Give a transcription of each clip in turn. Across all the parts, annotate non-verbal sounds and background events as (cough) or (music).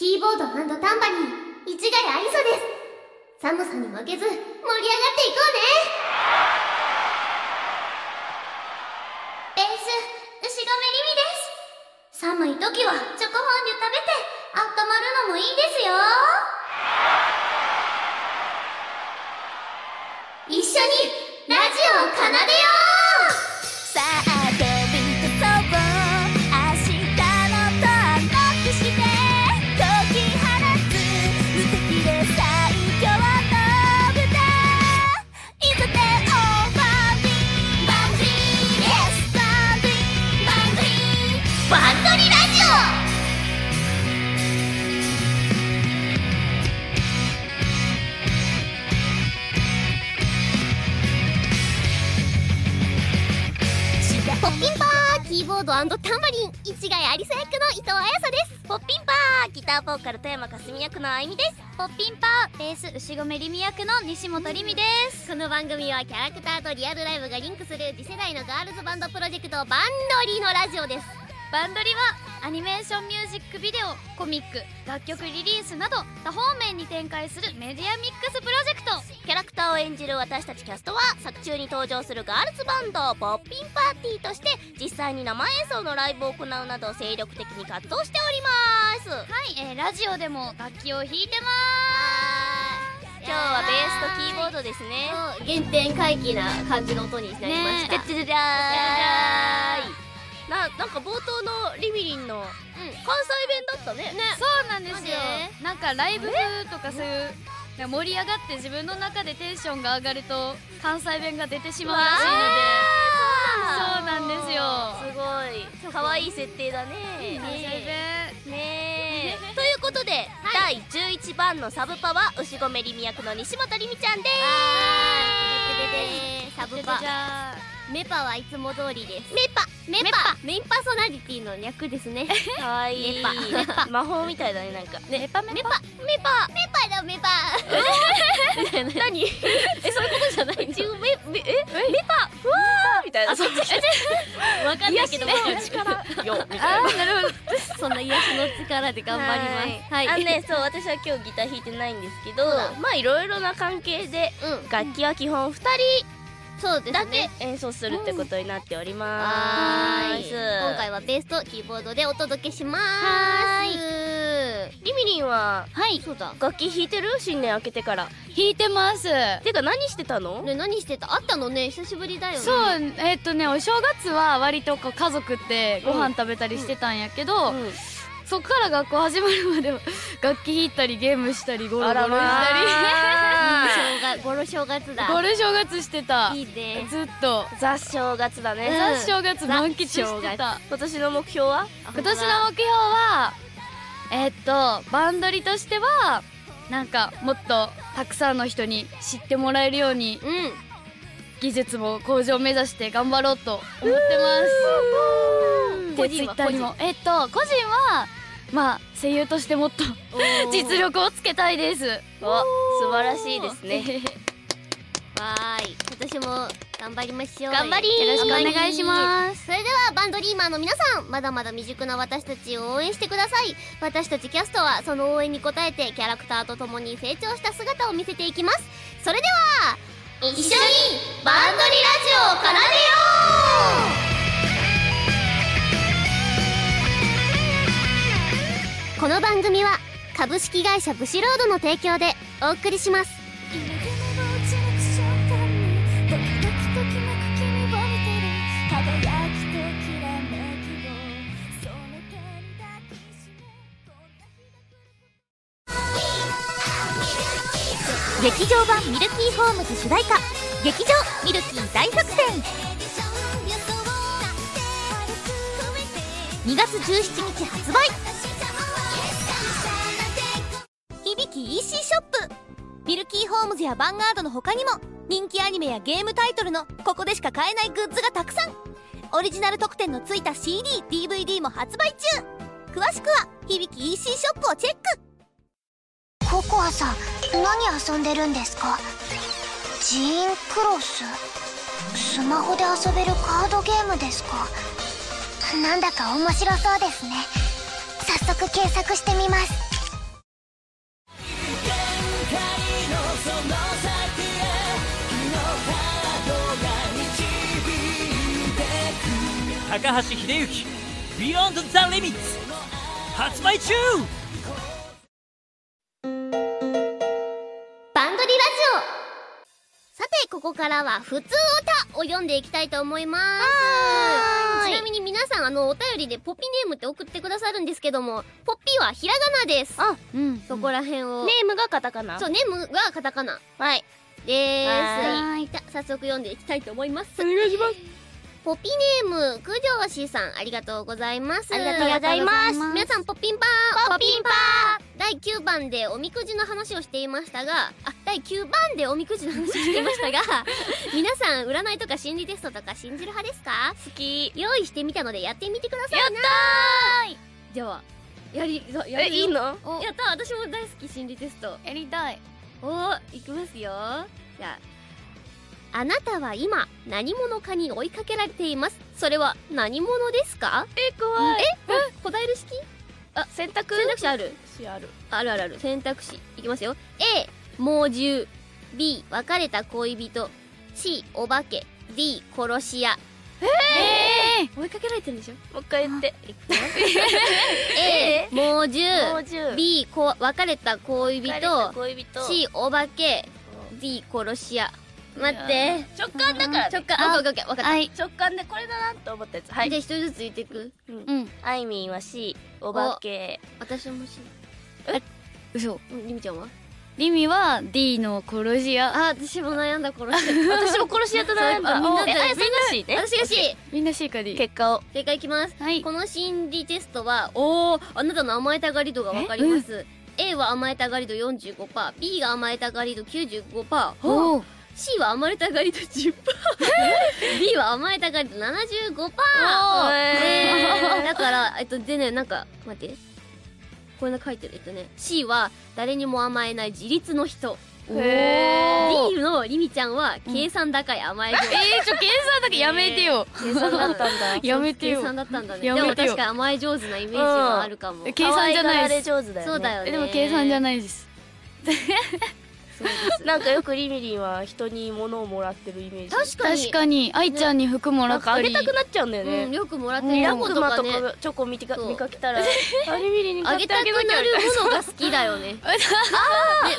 キーボードタンバリン、市ヶ谷ありさです。寒さに負けず、盛り上がっていこうねベース、牛込りみです。寒い時はチョコフォンデュ食べて、温まるのもいいですよ。一緒に、ラジオを奏でようドタンバリン市ヶ谷ありさ役の伊藤彩さですポッピンパーギターボーカル富山かすみ役のあいみです。ポッピンパーベース牛込りみ役の西本りみです。この番組はキャラクターとリアルライブがリンクする次世代のガールズバンドプロジェクトバンドリーのラジオです。バンドリはアニメーションミュージックビデオコミック楽曲リリースなど多方面に展開するメディアミックスプロジェクト。キャラクターを演じる私たちキャストは作中に登場するガールズバンドポッピンパーティーとして実際に生演奏のライブを行うなど精力的に活動しております。はい、えー、ラジオでも楽器を弾いてます。今日はベースとキーボードですね。原点回帰な感じの音になりました、ねじゃじゃじゃーいななんか冒頭のリミリンの関西弁だったね。そうなんですよ。なんかライブとかそういう盛り上がって自分の中でテンションが上がると関西弁が出てしまうらしいので。そうなんですよ。すごい。可愛い設定だね。関西弁ねえ。ということで、第11番のサブパは牛込りみ役の西本りみちゃんです。サブパメパはいつも通りです。メパ。メパ。メインパーソナリティの略ですね。(laughs) かわいい。メパ。メパ。魔法みたいだねなんか。メパメパ。メパ。メパ。だメパ。(laughs) 何？(laughs) えそういうことじゃない自分メメえ？メパ。うわーみたいな。そっち。わかんないけど力よみたいな。なるほど。そんな癒しの力で頑張ります。はい。あのねそう私は今日ギター弾いてないんですけどまあいろいろな関係でうん。楽器は基本2そうです人だけね。演奏するってことになっておりはます。今回はベースとキーボードでお届けします。リミリンははい。そうだ。楽器弾いてる新年明けてから。弾いてます。てか何してたの？ね何してた？あったのね。久しぶりだよね。そうえっとねお正月は割とこう家族ってご飯食べたりしてたんやけど、うんそっから学校始まるまでは (laughs) 楽器弾いたりゲームしたりゴロゴロしたり、まあ。(laughs) ゴロ正月だ。これ正月してた。いいね。ずっと。雑正月だね、うん。雑正月満喫してた。今年の目標は？今年の目標はえっとバンドリとしてはなんかもっとたくさんの人に知ってもらえるようにうん。技術も向上を目指して頑張ろうと思ってます。個人は？でツイッターにも。えっと個人はまあ声優としてもっと実力をつけたいです。お素晴らしいですね。(laughs) わーい。今年も頑張りましょう。頑張りよろしくお願いします。それではバンドリーマーの皆さんまだまだ未熟な私たちを応援してください。私たちキャストはその応援に応えてキャラクターと共に成長した姿を見せていきます。それでは一緒にバンドリラジオを奏でようこの番組は株式会社ブシロードの提供でお送りします。劇場版ミルキーホームズ主題歌劇場ミルキー大作戦。2月17日発売。EC ショップ。ミルキーホームズやヴァンガードの他にも人気アニメやゲームタイトルのここでしか買えないグッズがたくさん。オリジナル特典のついた CDDVD も発売中。詳しくは響き EC ショップをチェック。ココアさん何遊んでるんですか？ジーンクロス。スマホで遊べるカードゲームですか？なんだか面白そうですね。早速検索してみます。高橋秀幸 Beyond the Limits 発売中バンドリラジオさて、ここからは、普通歌を読んでいきたいと思います。ちなみに皆さん、あの、お便りでポピネームって送ってくださるんですけども、ポッピーはひらがなです。あうんそこら辺を。ネームがカタカナそう、ネームがカタカナ。はいでーす。はーいじゃあ、早速読んでいきたいと思います。お願いしますポピネーム、九条氏さん、ありがとうございます。ありがとうございます。皆さん、ポッピンパー。ポッピンパー。第9番でおみくじの話をしていましたが、あ、第9番でおみくじの話をしていましたが、(laughs) 皆さん、占いとか心理テストとか信じる派ですか？好き。用意してみたのでやってみてくださいやったーでは、やり、ややるよ。えいいの？おやった私も大好き心理テスト。やりたい。おー、いきますよ。じゃあ。あなたは今、何者かに追いかけられています。それは何者ですか？え怖いえ？答える式？あ選択？選択肢ある？肢あるあるある。選択肢。いきますよ。A、猛獣。B、別れた恋人。C、お化け。D、殺し屋。え追いかけられてるんでしょ？もう一回言って ?A、猛獣。B、こ別れた恋人。恋人 C、お化け。D、殺し屋。待って。直感だから直感。オッケーオッケーオッケー。わかった。はい。直感でこれだなと思ったやつ。はい。じゃあ一人ずつ言っていく。うん。あいみんは C お化け。私も C。嘘。うんりみちゃんは？リミは D の殺し屋。あ、私も悩んだ殺し屋。(laughs) 私も殺し屋と悩んだ。あみんなで。えあやさんが？C ね。私が C。みんな C か D 結果を。正解いきます。はい。この心理テストは、おー、あなたの甘えたがり度がわかります。A は甘えたがり度45%、B が甘えたがり度95%、おお C は甘えたがり度10%、D は甘えたがり度75%。えねだから、えっと、でね、なんか、待って。これ書いてる。えっとね、C は誰にも甘えない自立の人。へ D のりみちゃんは計算高い甘え上手。えー、ちょ計算だけやめてよ計算だったんだやめて計よ算だったんだね。でも確かに甘え上手なイメージはあるかも。え計算じゃないですそうだよね。えでも計算じゃないです。(laughs) なんかよくリミリンは人に物をもらってるイメージ。確かに。確かに。愛ちゃんに服もらなんかあったりげたくなっちゃうんだようん、ねよくもらってうん。る。ララボとクマとかね。かチョコ見てか見かけたら (laughs) あリミリンにあげたく買ってあげなきゃな。るみたいなものが好きだよね。(laughs) ね、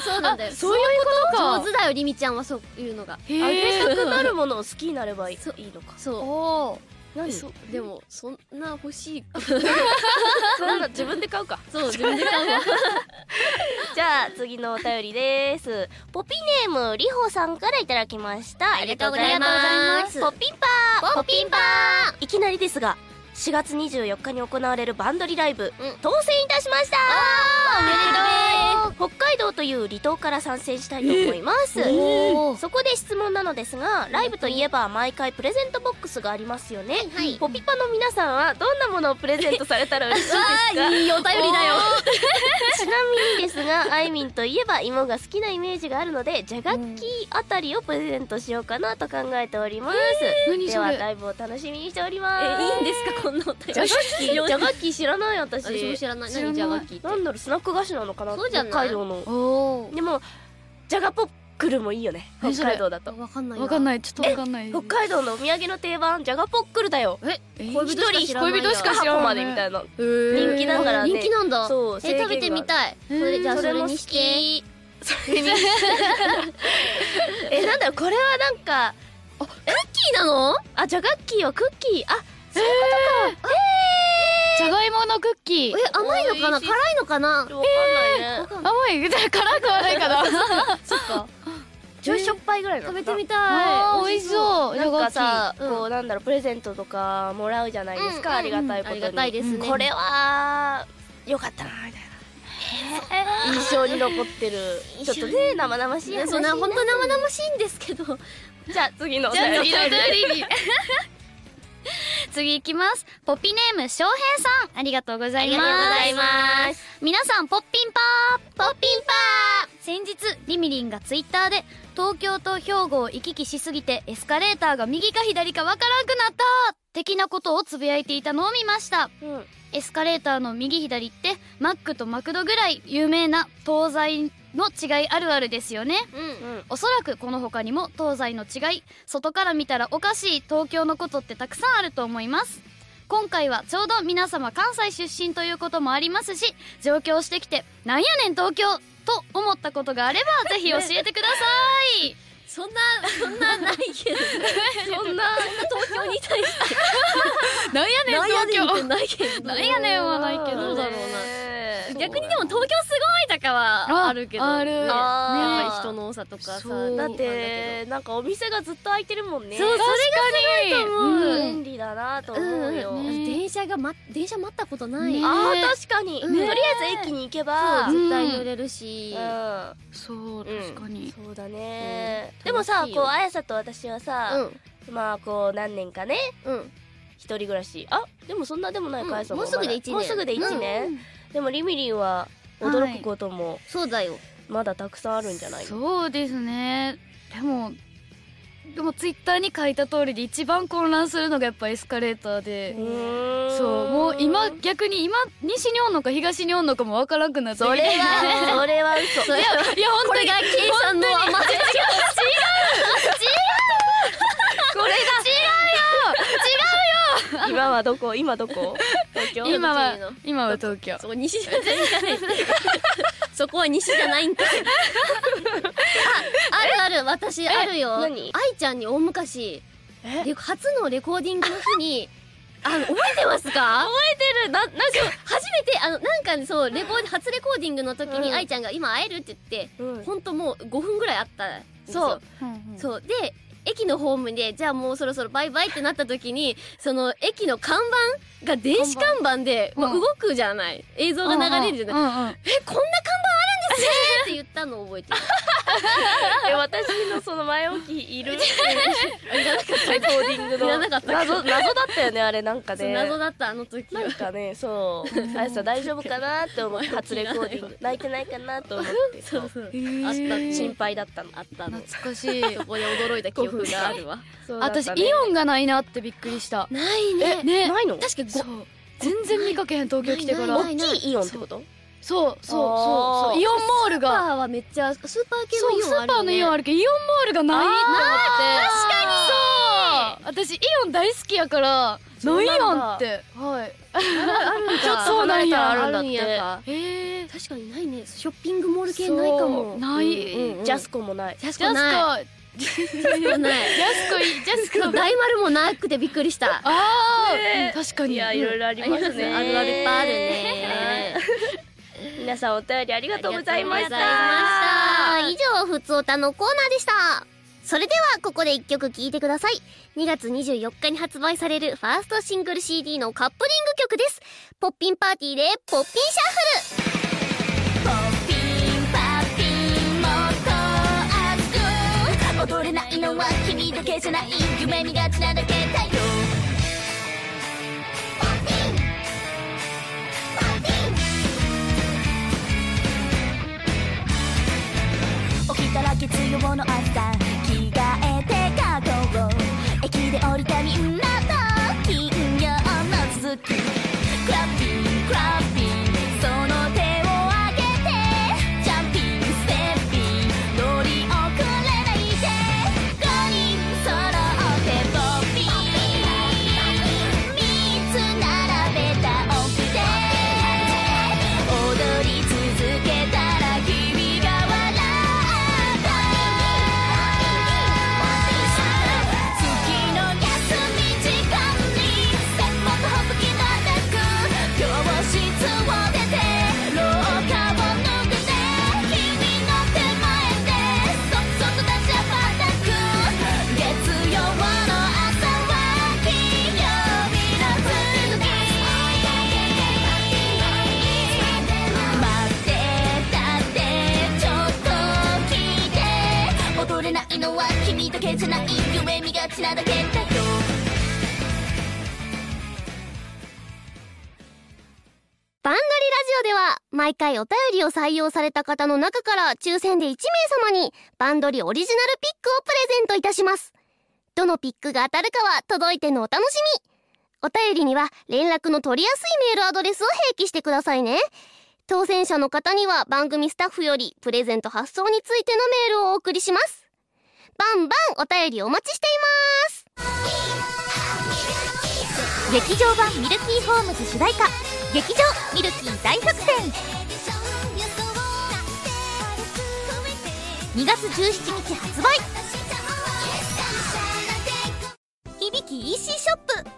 そうなんだよ。そういうことか。上手だよ、りみちゃんはそういうのが。へあげたえくなるものを好きになればいいそういいのか。そおー何？そ。でも、そんな欲しい。(laughs) なんだ自分で買うか。そう、自分で買うわ。(laughs) じゃあ次のお便りです。ポピネームりほさんからいただきました。ありがとうございます。ポピンパー。ポッピンパいきなりですが4月24日に行われるバンドリライブ、うん。当選いたしました。おめでとう北海道という離島から参戦したいと思います、おー。そこで質問なのですがライブといえば毎回プレゼントボックスがありますよね、はいポピパの皆さんはどんなものをプレゼントされたら嬉しいですか？いいお便りだよ。(laughs) ちなみにですがあいみんといえば芋が好きなイメージがあるのでジャガッキーあたりをプレゼントしようかなと考えております、で何それ？はライブを楽しみにしております。え、いいんですか、こんなお便り。ジャガッキージャガッキー知らない私。私も知らない。何ジャガッキーって？なんだろうスナック菓子なのかなそうじゃない北海道のおー。でもジャガポックルもいいよね。北海道だと。わかんない。わかんい。ない。ちょっとわかんない。北海道のお土産の定番ジャガポックルだよ。え、え恋人しか知らない。や。恋人しか知らない。箱までみたいな。人人気だからね。人気なんだ。そう食べてみたい。それじゃあそれにして。それに。(laughs) えなんだろうこれはなんかキーなの？あジャガッキーはクッキー。あじゃがいものクッキー。え、甘いのかな？辛いのかな？わかんないね。甘い？じゃあ辛くはないかな。(laughs) そっか。(laughs) ちょいしょっぱいぐらい食べてみたい。美味しそう。なんかさ、こうなんだろうプレゼントとかもらうじゃないですか、うんありがたいことに。ありがたいですね。これはよかったなみたいな。印象に残ってる。(laughs) ちょっとね生々しい。そうな、本当生々しいんですけど。じゃあ次のおじゃあ便り次のお便りに (laughs) 次いきます。ポピネーム翔平さん。ありがとうございます。ありがとうございます。皆さんポッピンパー。ポッピンパ先日リミリンがツイッターで東京と兵庫を行き来しすぎてエスカレーターが右か左かわからんくなった。的なことをつぶやいていたのを見ました。うん。エスカレーターの右左ってマックとマクドぐらい有名な東西の違いあるあるですよね。ーうん。うんおそらくこの他にも東西の違い。外から見たらおかしい東京のことってたくさんあると思います。今回はちょうど皆様関西出身ということもありますし上京してきてなんやねん東京と思ったことがあれば (laughs) ぜひ教えてください。そんなそんなないけどそんな東京に対して。(laughs) なんやねん東京。ないけどなんやねんはないけど。どうだろうな。ね逆にでも東京すごいとかはあるけど。あある。ね。やっぱり人の多さとかさ。そう。だってなんかお店がずっと開いてるもんね。そうそれがすごいと思う、便利だなと思うよ、うん電車が、ま、電車待ったことない、ねあー確かに、ねとりあえず駅に行けば。絶対乗れるし、うん。そううん確かに、そうだね、うん。でもさこうあやさと私はさ、まあこう何年かね。うん。うん一人暮らし。あでもそんなでもないか、うん。あやさもうすぐで一年。もうすぐで1年、でもリミリンは驚くこともそうだよ。まだたくさんあるんじゃないの、そうですね。でもでもツイッターに書いた通りで一番混乱するのがやっぱエスカレーターで、そうもう今逆に今西におんのか東におんのかもわからんくなってそれは (laughs) それは嘘。それいや本当にこれが計算の甘さ (laughs) これ今はどこ？今どこ？東京今は今は東京。そこ西じゃない。そこは西じゃないんかい。ああるある。私あるよ。何？愛ちゃんに大昔初のレコーディングの日にあの覚えてますか？覚えてる。ななんか初めてあのなんかそうレコー初レコーディングの時にうん。愛ちゃんが今会えるって言ってうん。ほんともう5分ぐらいあったんですよ。そう。そう。で駅のホームでじゃあもうそろそろバイバイってなった時にその駅の看板が電子看板で、まあ、動くじゃない。映像が流れるじゃない、うんうんうんえこんな看板あるんですねって言ったのを覚えてる。(laughs) え私のその前置きいる (laughs) レコーディングの。いらなかった。謎謎だったよねあれなんかね。謎だったあの時は。なんかねそう。あやさ (laughs) 大丈夫かなって思って初レコーディング。泣いてないかなと思って。そうそう、あった。心配だったの。あったの。懐かしい。そこで驚いた記憶があるわ。ね。私イオンがないなってびっくりした。ないね。ね？ないの？確かそう。ご全然見かけへん東京来てから。ない大きい。イオンってこと？そうそうそうイオンモールスーパが。ーはめっちゃスーパー系そうのイオンあるよ、ね、スーパーのイオンあるけどイオンモールがないと思って。確かに。そう。私イオン大好きやからないやんってはい。ちょっとそうなんや。あるんやかへえ確かにないね。ショッピングモール系ないかも。ない。うんうんジャスコもない。ジャスコないジジャスコないャスコいいジャスコ大丸もなくてびっくりした。ああ、ね。確かに。いやいろいろありますね。あるあるいっぱいあるね。皆さんお便りありがとうございました。ありがとうございました以上ふつおたのコーナーでした。それではここで一曲聴いてください。2月24日に発売されるファーストシングル CD のカップリング曲です。ポッピンパーティーでポッピンシャッフルは君だけじゃない。夢見がちなだけだよ。ポッピンポッピン起きたら月曜の朝ちなだけだよバンドリラジオでは毎回お便りを採用された方の中から抽選で1名様にバンドリオリジナルピックをプレゼントいたします。どのピックが当たるかは届いてのお楽しみ。お便りには連絡の取りやすいメールアドレスを併記してくださいね。当選者の方には番組スタッフよりプレゼント発送についてのメールをお送りします。バンバンお便りお待ちしています。劇場版ミルキーホームズ主題歌劇場ミルキー大作戦。2月17日発売。響き EC ショップ。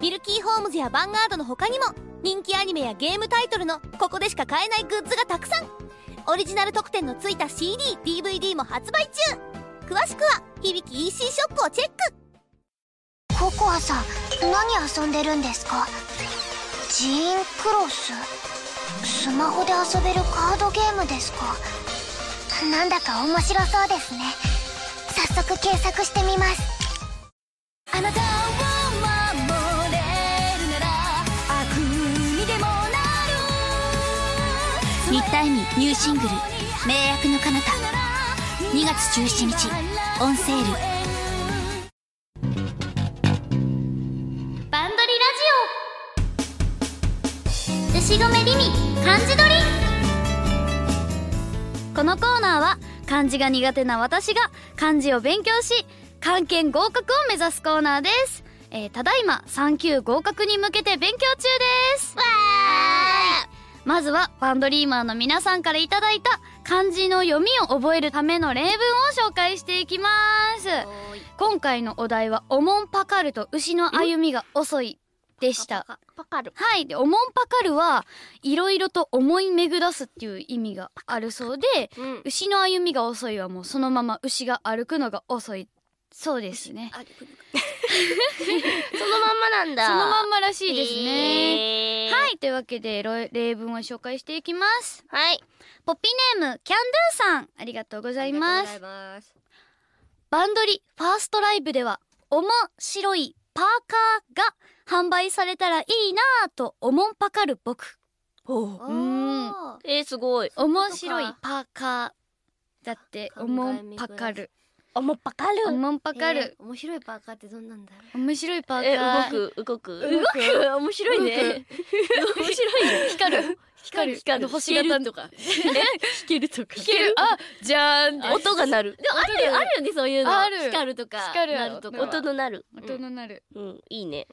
ミルキーホームズやヴァンガードの他にも人気アニメやゲームタイトルのここでしか買えないグッズがたくさん。オリジナル特典のついた CDDVD も発売中。詳しくは響き EC ショップをチェック。ココアさん何遊んでるんですか？ジーンクロス。スマホで遊べるカードゲームですか？なんだか面白そうですね。早速検索してみます。あなたを守れるなら悪にでもなる。新田恵美ニューシングル「名役の彼方」2月17日オンセール。バンドリラジオ。牛込りみ漢字取り。このコーナーは漢字が苦手な私が漢字を勉強し漢検合格を目指すコーナーです、えーただいま3級合格に向けて勉強中です。まずはバンドリーマーの皆さんからいただいた漢字の読みを覚えるための例文を紹介していきます。今回のお題は「おもんぱかると牛の歩みが遅い」でした。パカルはい。で「おもんぱかる」はいろいろと思い巡らすっていう意味があるそうでうん。牛の歩みが遅いはもうそのまま牛が歩くのが遅いそうですね。(laughs) そのまんまなんだ。そのまんまらしいですね、ねはいというわけでろ例文を紹介していきます。はい。ポッピーネームキャンドゥさん。ありがとうございます。ます。バンドリファーストライブでは面白いパーカーが販売されたらいいなぁとおもんぱかる僕。おうん。えー、すごい。面白いパーカー。だっておもんぱかるおもパカルおもんぱかる面白いパーカーってどんなんだろ面白いパーえカー。動く？動く？う動く。面白いね。(laughs) 面白いね。光る。光る。光る。星型弾とか。弾けるとか。弾けるあじゃー音が鳴る。でもあるよ。あるよねそういうの。ある。光るとか光る。なるとか。音の鳴る。音のなる。うん。いいね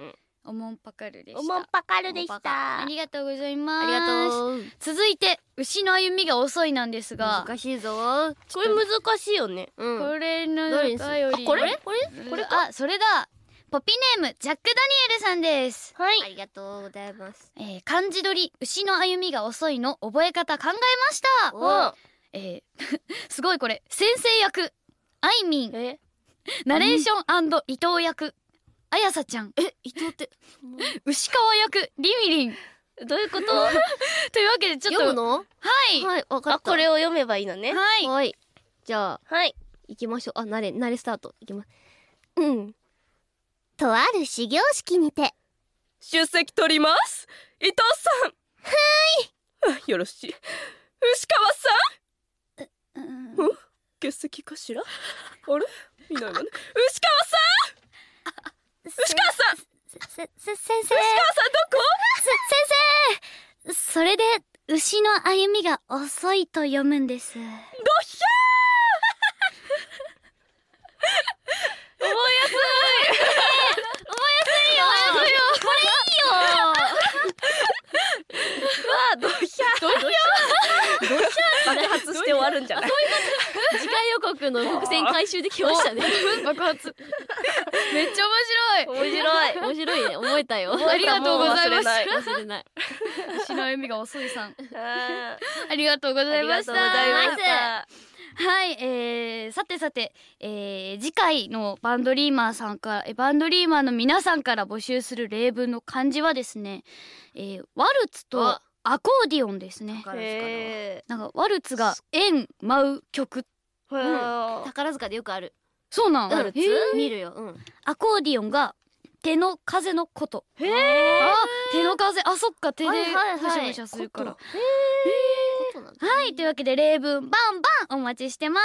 おもんぱかるでした。おもんぱかるでした。ありがとうございます。ありがとう。続いて牛の歩みが遅いなんですが。難しいぞ。これ難しいよね。うん。これのどれにす頼りあこれ？これこれあそれだ。ポピーネームジャック・ダニエルさんです、はいありがとうございます。えー、漢字取り牛の歩みが遅いの覚え方考えました。お。えー (laughs) すごいこれ。先生役。あいみん。え？ナレーション伊藤役あやさちゃん。え伊藤って。(laughs) 牛川役。リミリン。どういうこと？(laughs) というわけでちょっと。読むの？はい。はいわかあった。これを読めばいいのね。はい。はい。じゃあ。はい。行きましょう。あ慣れ慣れスタート。行きます。うん。とある始業式にて。出席取ります？伊藤さん。はい。(laughs) よろしい。牛川さん？うん。欠席かしら？あれ？いないわね。牛川さん？牛川さんせせ先生牛川さんどこ先生それで牛の歩みが遅いと読むんです。どひゃー！覚えやすい！わあどひゃーどひゃーどひゃー爆発して終わるんじゃない次回予告の伏線回収できましたね。(laughs) 爆発。めっちゃ面白い。面白い。(laughs) 面白いね。覚えたよ。(laughs) ありがとうございます。忘れない忘れない。牛の歩みが遅いさん。あありがとうございました。はい、えー、さてさて、えー、次回のバンドリーマーさんから、えバンドリーマーの皆さんから募集する例文の漢字はですね、えー、ワルツとあアコーディオンですね。へなんかワルツが円舞う曲。ー。へー宝塚でよくある。そうなん、うんへー。見るよ。うん。アコーディオンが手の風のこと。へー。あ、手の風、あ、そっか、手ではいはいはい。ブシャブシャするから。こと。なんだ。はい、というわけで例文バンバンお待ちしてます。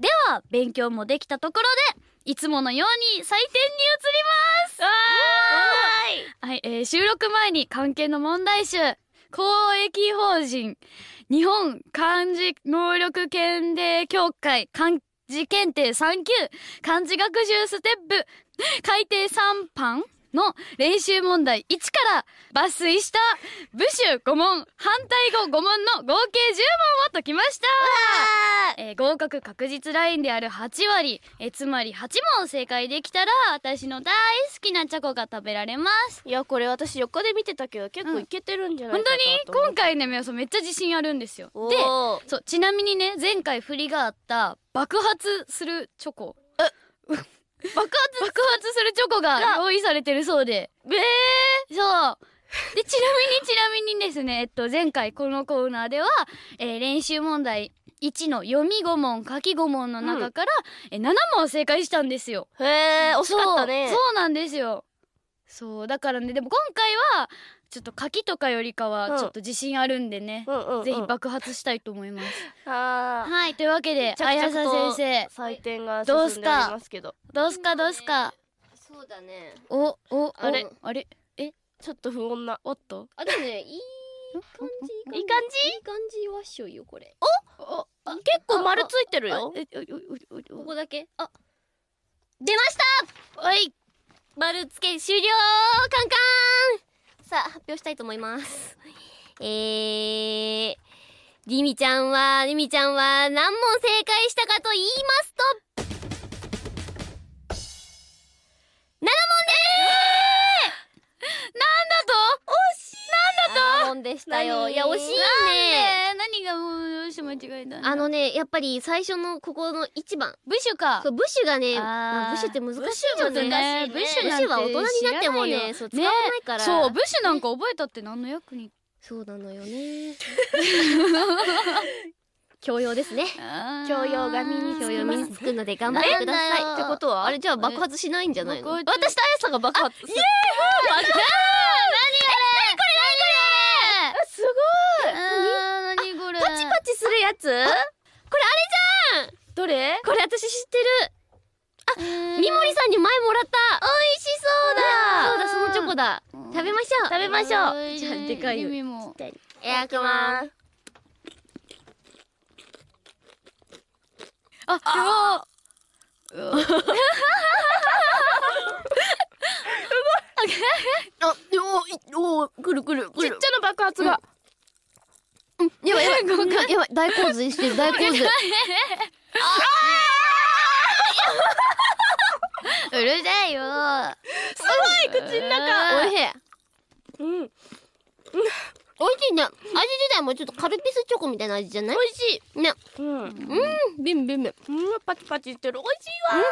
では、勉強もできたところで、いつものように採点に移りますはい、えー収録前に関係の問題集、公益法人、日本漢字能力検定協会漢字検定3級、漢字学習ステップ、改訂3版。の練習問題1から抜粋した部首5問、反対語5問の合計10問を解きましたえー合格確実ラインである8割、えーつまり8問正解できたら私の大好きなチョコが食べられます。いやこれ私横で見てたけど結構いけてるんじゃないか本当になと思う今回ね、めっちゃ自信あるんですよ。おで、ーそう、ちなみにね、前回振りがあった爆発するチョコ。(laughs) 爆発爆発するチョコが用意されてるそうで。えそう。(laughs) で、ちなみにちなみにですね、えっと、前回このコーナーでは、えー練習問題1の読み5問、書き5問の中から、え7問正解したんですよ。ー、へえ惜しかったねそうなんですよ。そう、だからね、でも今回は、ちょっと書きとかよりかうん。は、ちょっと自信あるんでね、うんうん、うん、ぜひ爆発したいと思います。(laughs) はい、というわけで、着あやさ々と先採点がどうすか進んでおりますけど生、どうすか？どうすか？そうだね。お、お、あれ？おあれ？ちょっと不穏な。おっと？あでもね (laughs) いい感じいい感じ。いい感じ？はっしょいよこれ。お、結構丸ついてるよ。あえおおおおここだけ？あ。出ました！はい！丸付け終了！カンカンさあ発表したいと思います。(laughs) えーりみちゃんはりみちゃんは何問正解したかと言いますと7問です。7問でしたよ何？いや惜しいねね何がもうどうして間違えたんだ？あのねやっぱり最初のここの1番。部首か。そう、ブッシュがね、ブッシュって難しいよね。ね。ブッシュブッシュは大人になってもね、そう、使わないから。そう部首なんか覚えたって何の役に？そうなのよね。(laughs) 教養ですね。教養が身につ教養身につく。ので頑張ってください。ってことはあれじゃあ爆発しないんじゃないの？私とあやさんが爆発。イエーイすごいあー何これパチパチするやつ？これあれじゃん！どれ？これ私知ってる。えーみもりさんに前もらった。美味しそうだ。そうだ、そのチョコだ。うん。食べましょう。食べましょう。うんじゃあでかいよ。いただきます。ああうわあ、(laughs) おおおくるくるくるちっちゃな爆発が、やばいやばい、大洪水してる、大洪水。うるさいよすごい口の中。おいしい。うしいね。味自体もちょっとカルピスチョコみたいな味じゃない？美味しい。ね。うんうん、ビンビンビン。うんパチパチしてる美味しいわ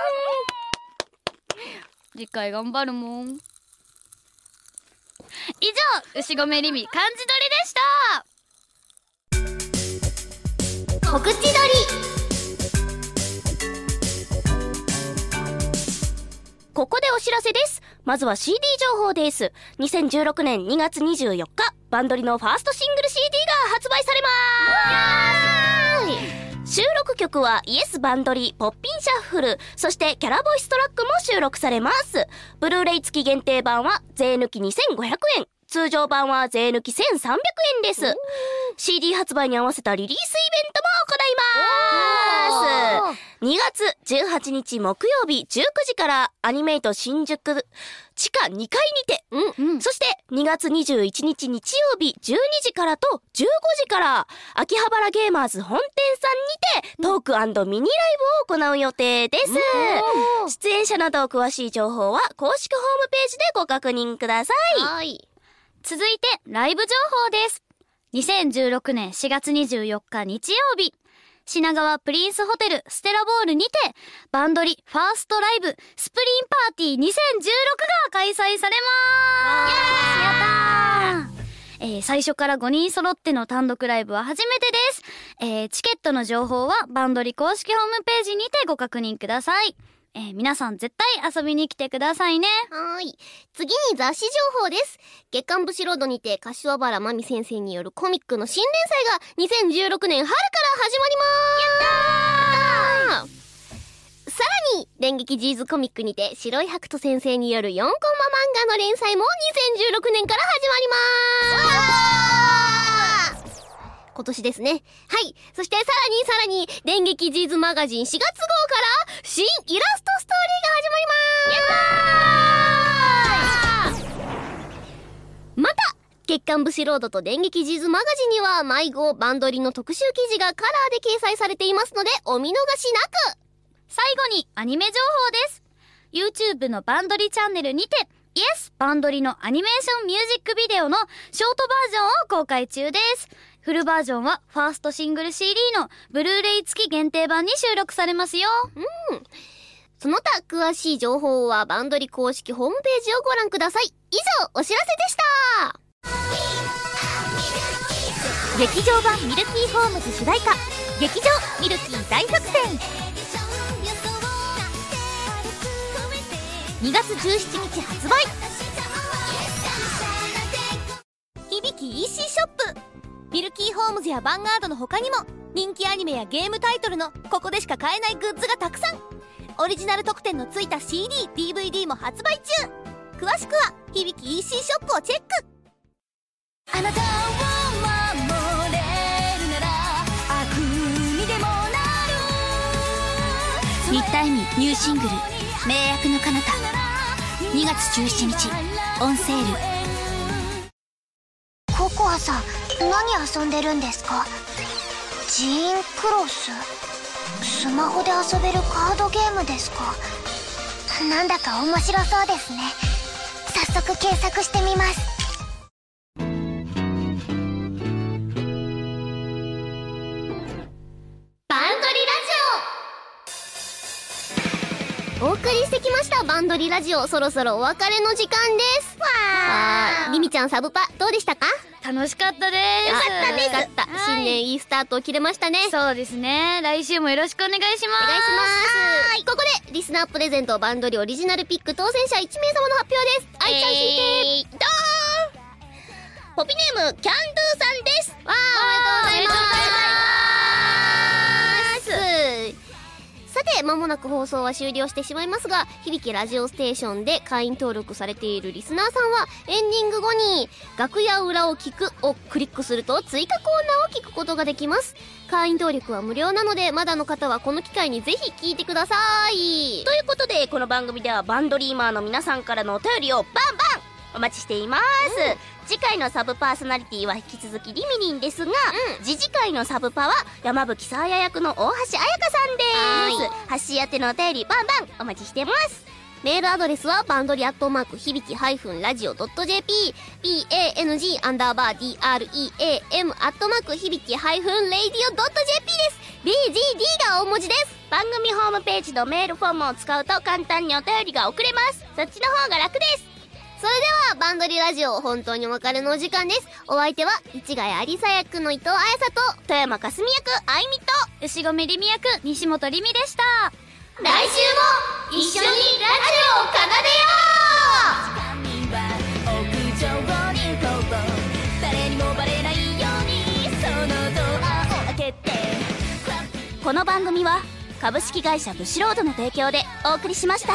次回頑張るもん以上牛込りみ漢字取りでした告知取ここでお知らせです。まずは CD 情報です。2016年2月24日、バンドリのファーストシングル CD が発売されます収録曲はイエスバンドリ、ポッピンシャッフル、そしてキャラボイストラックも収録されます。ブルーレイ付き限定版は税抜き2500円。通常版は税抜き1300円です。CD 発売に合わせたリリースイベントも行います。2月18日木曜日19時からアニメイト新宿地下2階にて、うんそして2月21日日曜日12時からと15時から秋葉原ゲーマーズ本店さんにてトークミニライブを行う予定です。出演者など詳しい情報は公式ホームページでご確認ください。はい。続いてライブ情報です2016年4月24日日曜日品川プリンスホテルステラボールにてバンドリ First Live Sprin' Party 2016が開催されますやったーえー最初から5人揃っての単独ライブは初めてです。えーチケットの情報はバンドリ公式ホームページにてご確認ください。えー皆さん絶対遊びに来てくださいね。はーい。次に雑誌情報です。月刊ブシロードにて柏原真美先生によるコミックの新連載が2016年春から始まりまーすやったーさらに、電撃ジーズコミックにて白い白人先生による4コマ漫画の連載も2016年から始まりまーす今年ですね。はい。そしてさらにさらに、電撃ジーズマガジン4月号から、新イラストストーリーが始まりまーすやったー月刊ブシロードと電撃ジズマガジンには迷子バンドリの特集記事がカラーで掲載されていますのでお見逃しなく。最後にアニメ情報です。YouTube のバンドリチャンネルにてイエスバンドリのアニメーションミュージックビデオのショートバージョンを公開中ですフルバージョンはファーストシングル CD のブルーレイ付き限定版に収録されますよ。その他詳しい情報はバンドリ公式ホームページをご覧ください。以上お知らせでした。劇場版ミルキーホームズ主題歌劇場ミルキー大作戦。2月17日発売。響き EC ショップミルキーホームズやヴァンガードの他にも人気アニメやゲームタイトルのここでしか買えないグッズがたくさん。オリジナル特典のついた CDDVD も発売中。詳しくは響き EC ショップをチェック。あなたを守れるなら悪にでもなる。新田恵美ニューシングル「名役の彼方」2月17日オンセール。ココアさん何遊んでるんですか？ジーンクロス？スマホで遊べるカードゲームですか？なんだか面白そうですね。早速検索してみます。バンドリラジオそろそろお別れの時間です。わー。リミちゃんサブパどうでしたか？楽しかったです。よかった。ですよかったはい。新年いいスタートを切れましたね。そうですね。来週もよろしくお願いします。お願いします。はいここでリスナープレゼントバンドリオリジナルピック当選者1名様の発表です。あいちゃん引い。て、ドーン。ポピネームキャンドゥさんです。わー。おめでとうございますさて、間もなく放送は終了してしまいますが、響きラジオステーションで会員登録されているリスナーさんは、エンディング後に、楽屋裏を聞くをクリックすると追加コーナーを聞くことができます。会員登録は無料なので、まだの方はこの機会にぜひ聞いてください。ということでこの番組ではバンドリーマーの皆さんからのお便りをバンバンお待ちしています、次回のサブパーソナリティは引き続きリミリンですが、次次回のサブパは山吹沙彩役の大橋彩香さんです。発信宛てのお便りバンバンお待ちしてます。メールアドレスはバンドリアットマーク響きハイフンラジオドット JP bang アンダーバー dream アットマーク響きハイフンレイディオドット JP です。BGD が大文字です。番組ホームページのメールフォームを使うと簡単にお便りが送れます。そっちの方が楽ですそれではバンドリラジオ本当にお別れのお時間です。お相手は市ヶ谷有沙役の伊藤彩沙と富山かすみ役あいみと牛込りみ役西本りみでした。来週も一緒にラジオを奏でよう。この番組は株式会社ブシロードの提供でお送りしました